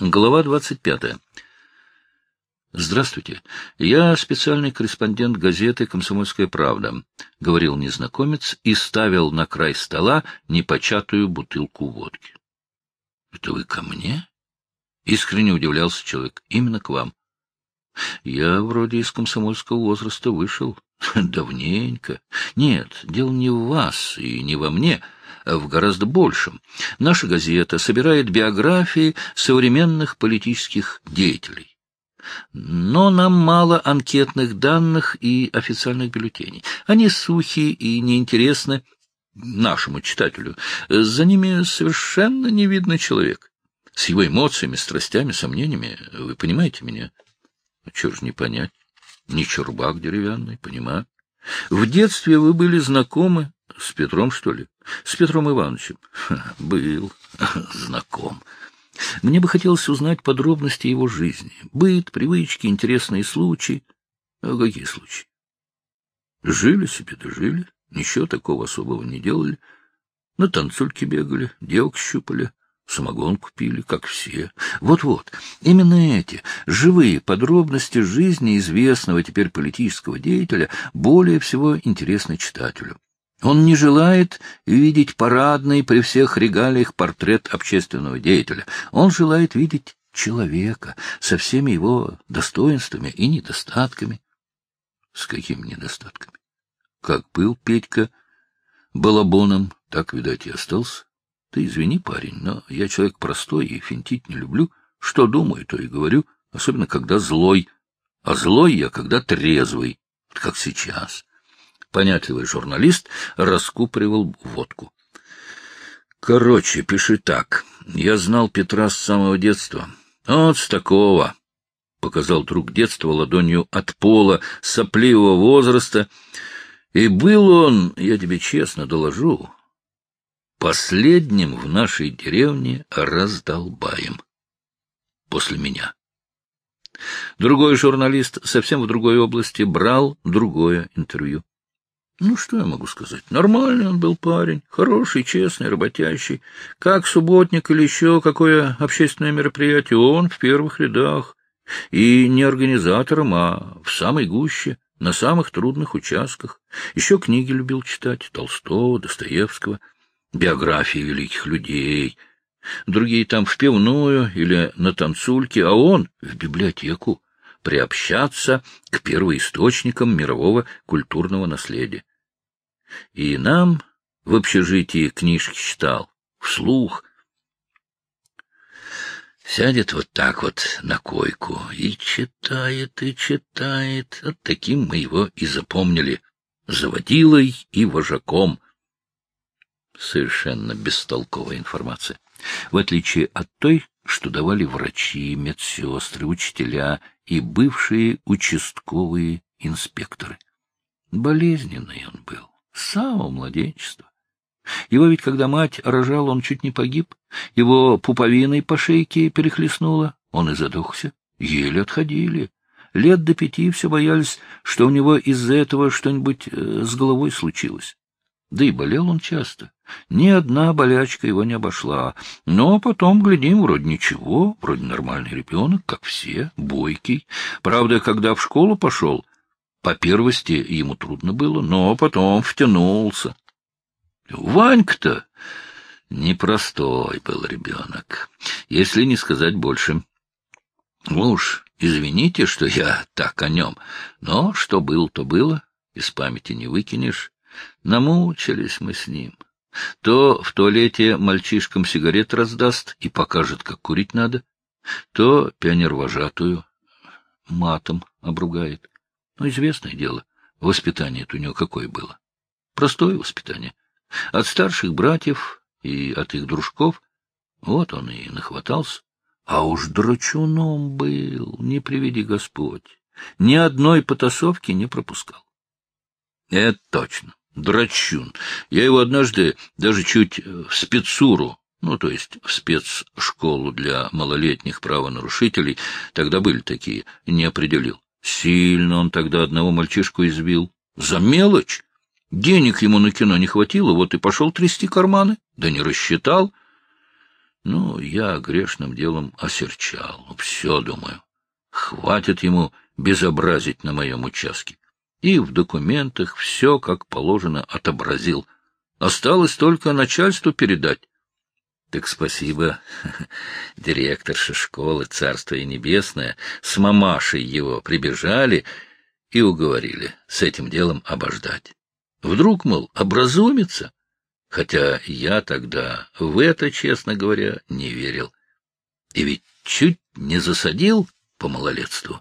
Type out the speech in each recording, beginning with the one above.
Глава 25. «Здравствуйте. Я специальный корреспондент газеты «Комсомольская правда», — говорил незнакомец и ставил на край стола непочатую бутылку водки. — Это вы ко мне? — искренне удивлялся человек. — Именно к вам. Я вроде из комсомольского возраста вышел. Давненько. Нет, дело не в вас и не во мне, — в гораздо большем. Наша газета собирает биографии современных политических деятелей. Но нам мало анкетных данных и официальных бюллетеней. Они сухие и неинтересны нашему читателю. За ними совершенно не видно человек. С его эмоциями, страстями, сомнениями. Вы понимаете меня? Чего ж не понять? Не чурбак деревянный, понимаю. В детстве вы были знакомы с Петром, что ли? С Петром Ивановичем? Был знаком. Мне бы хотелось узнать подробности его жизни. Быт, привычки, интересные случаи. А какие случаи? Жили себе, да жили. Ничего такого особого не делали. На танцульки бегали, девок щупали, самогон купили, как все. Вот-вот, именно эти живые подробности жизни известного теперь политического деятеля более всего интересны читателю. Он не желает видеть парадный при всех регалиях портрет общественного деятеля. Он желает видеть человека со всеми его достоинствами и недостатками. С какими недостатками? Как был Петька балабоном, так, видать, и остался. Ты извини, парень, но я человек простой и финтить не люблю. Что думаю, то и говорю, особенно когда злой. А злой я, когда трезвый, как сейчас. Понятливый журналист раскупоривал водку. Короче, пиши так. Я знал Петра с самого детства. Вот с такого, — показал друг детства ладонью от пола сопливого возраста. И был он, я тебе честно доложу, последним в нашей деревне раздолбаем. После меня. Другой журналист совсем в другой области брал другое интервью. Ну, что я могу сказать? Нормальный он был парень, хороший, честный, работящий. Как субботник или еще какое общественное мероприятие, он в первых рядах. И не организатором, а в самой гуще, на самых трудных участках. Еще книги любил читать Толстого, Достоевского, биографии великих людей. Другие там в пивную или на танцульке, а он в библиотеку приобщаться к первоисточникам мирового культурного наследия. И нам в общежитии книжки читал, вслух. Сядет вот так вот на койку и читает, и читает. Вот таким мы его и запомнили, заводилой и вожаком. Совершенно бестолковая информация. В отличие от той, что давали врачи, медсестры, учителя и бывшие участковые инспекторы. Болезненный он был, с самого младенчества. Его ведь, когда мать рожала, он чуть не погиб, его пуповиной по шейке перехлестнуло, он и задохся, еле отходили. Лет до пяти все боялись, что у него из-за этого что-нибудь э, с головой случилось. Да и болел он часто. Ни одна болячка его не обошла. Но потом, глядим, вроде ничего, вроде нормальный ребенок, как все, бойкий. Правда, когда в школу пошел, по первости ему трудно было, но потом втянулся. Ванька-то непростой был ребенок, если не сказать больше. Ну уж, извините, что я так о нем, но что было, то было, из памяти не выкинешь. Намучились мы с ним. То в туалете мальчишкам сигарет раздаст и покажет, как курить надо, то пионер-вожатую матом обругает. Ну, известное дело, воспитание-то у него какое было. Простое воспитание. От старших братьев и от их дружков вот он и нахватался. А уж драчуном был, не приведи Господь. Ни одной потасовки не пропускал. Это точно. Драчун. Я его однажды даже чуть в спецуру, ну, то есть в спецшколу для малолетних правонарушителей, тогда были такие, не определил. Сильно он тогда одного мальчишку избил. За мелочь. Денег ему на кино не хватило, вот и пошел трясти карманы. Да не рассчитал. Ну, я грешным делом осерчал. Все, думаю, хватит ему безобразить на моем участке. И в документах все, как положено, отобразил. Осталось только начальству передать. Так спасибо, директорша школы, царство и небесное, с мамашей его прибежали и уговорили с этим делом обождать. Вдруг, мол, образумится? Хотя я тогда в это, честно говоря, не верил. И ведь чуть не засадил по малолетству.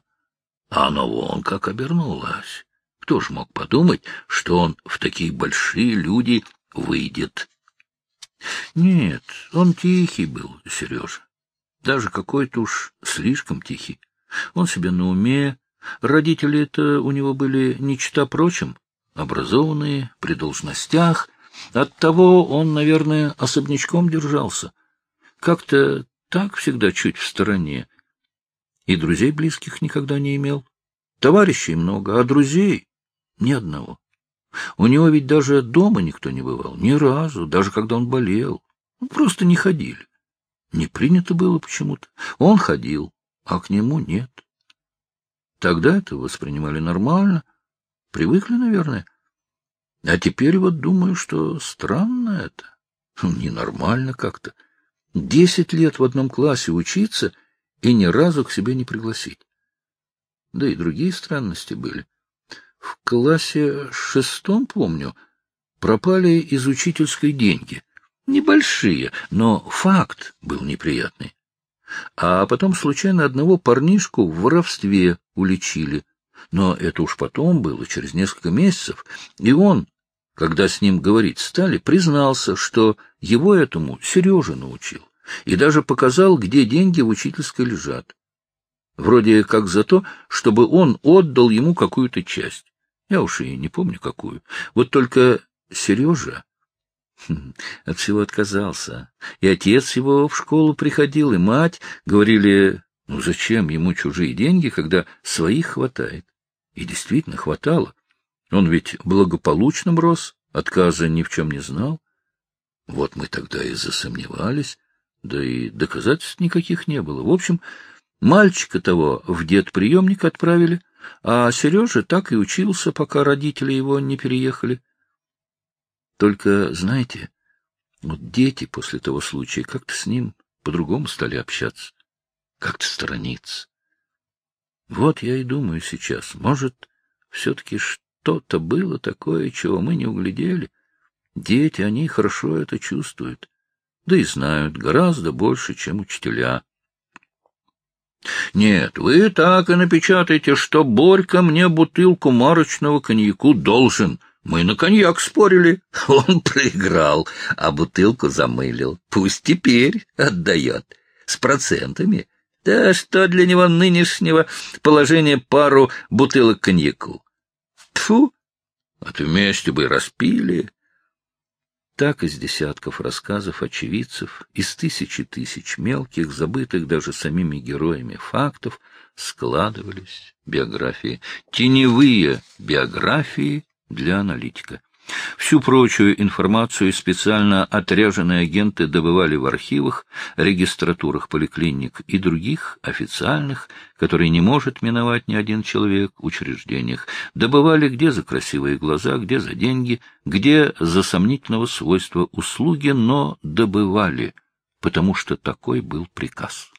А оно вон как обернулось. Кто ж мог подумать, что он в такие большие люди выйдет? Нет, он тихий был, Сережа. Даже какой-то уж слишком тихий. Он себе на уме. Родители-то у него были не чета прочим, образованные, при должностях. Оттого он, наверное, особнячком держался. Как-то так всегда чуть в стороне. И друзей близких никогда не имел. Товарищей много, а друзей ни одного. У него ведь даже дома никто не бывал, ни разу, даже когда он болел. Ну, просто не ходили. Не принято было почему-то. Он ходил, а к нему нет. Тогда это воспринимали нормально, привыкли, наверное. А теперь вот думаю, что странно это. Ненормально как-то. Десять лет в одном классе учиться и ни разу к себе не пригласить. Да и другие странности были. В классе шестом, помню, пропали из учительской деньги. Небольшие, но факт был неприятный. А потом случайно одного парнишку в воровстве уличили. Но это уж потом было, через несколько месяцев, и он, когда с ним говорить стали, признался, что его этому Сережа научил, и даже показал, где деньги в учительской лежат. Вроде как за то, чтобы он отдал ему какую-то часть. Я уж и не помню какую. Вот только Сережа от всего отказался. И отец его в школу приходил, и мать говорили, ну зачем ему чужие деньги, когда своих хватает? И действительно хватало. Он ведь благополучным рос, отказа ни в чем не знал. Вот мы тогда и засомневались, да и доказательств никаких не было. В общем, мальчика того в дед-приемник отправили — а Сережа так и учился, пока родители его не переехали. Только, знаете, вот дети после того случая как-то с ним по-другому стали общаться, как-то сторониться. Вот я и думаю сейчас, может, все-таки что-то было такое, чего мы не углядели. Дети, они хорошо это чувствуют, да и знают гораздо больше, чем учителя. Нет, вы так и напечатаете, что Борька мне бутылку марочного коньяку должен. Мы на коньяк спорили. Он проиграл, а бутылку замылил. Пусть теперь отдает. С процентами. Да что для него нынешнего положения пару бутылок коньяку? Тфу, от вместе бы распили. Так из десятков рассказов очевидцев, из тысячи тысяч мелких, забытых даже самими героями фактов, складывались биографии, теневые биографии для аналитика. Всю прочую информацию специально отряженные агенты добывали в архивах, регистратурах поликлиник и других официальных, которые не может миновать ни один человек, учреждениях. Добывали где за красивые глаза, где за деньги, где за сомнительного свойства услуги, но добывали, потому что такой был приказ.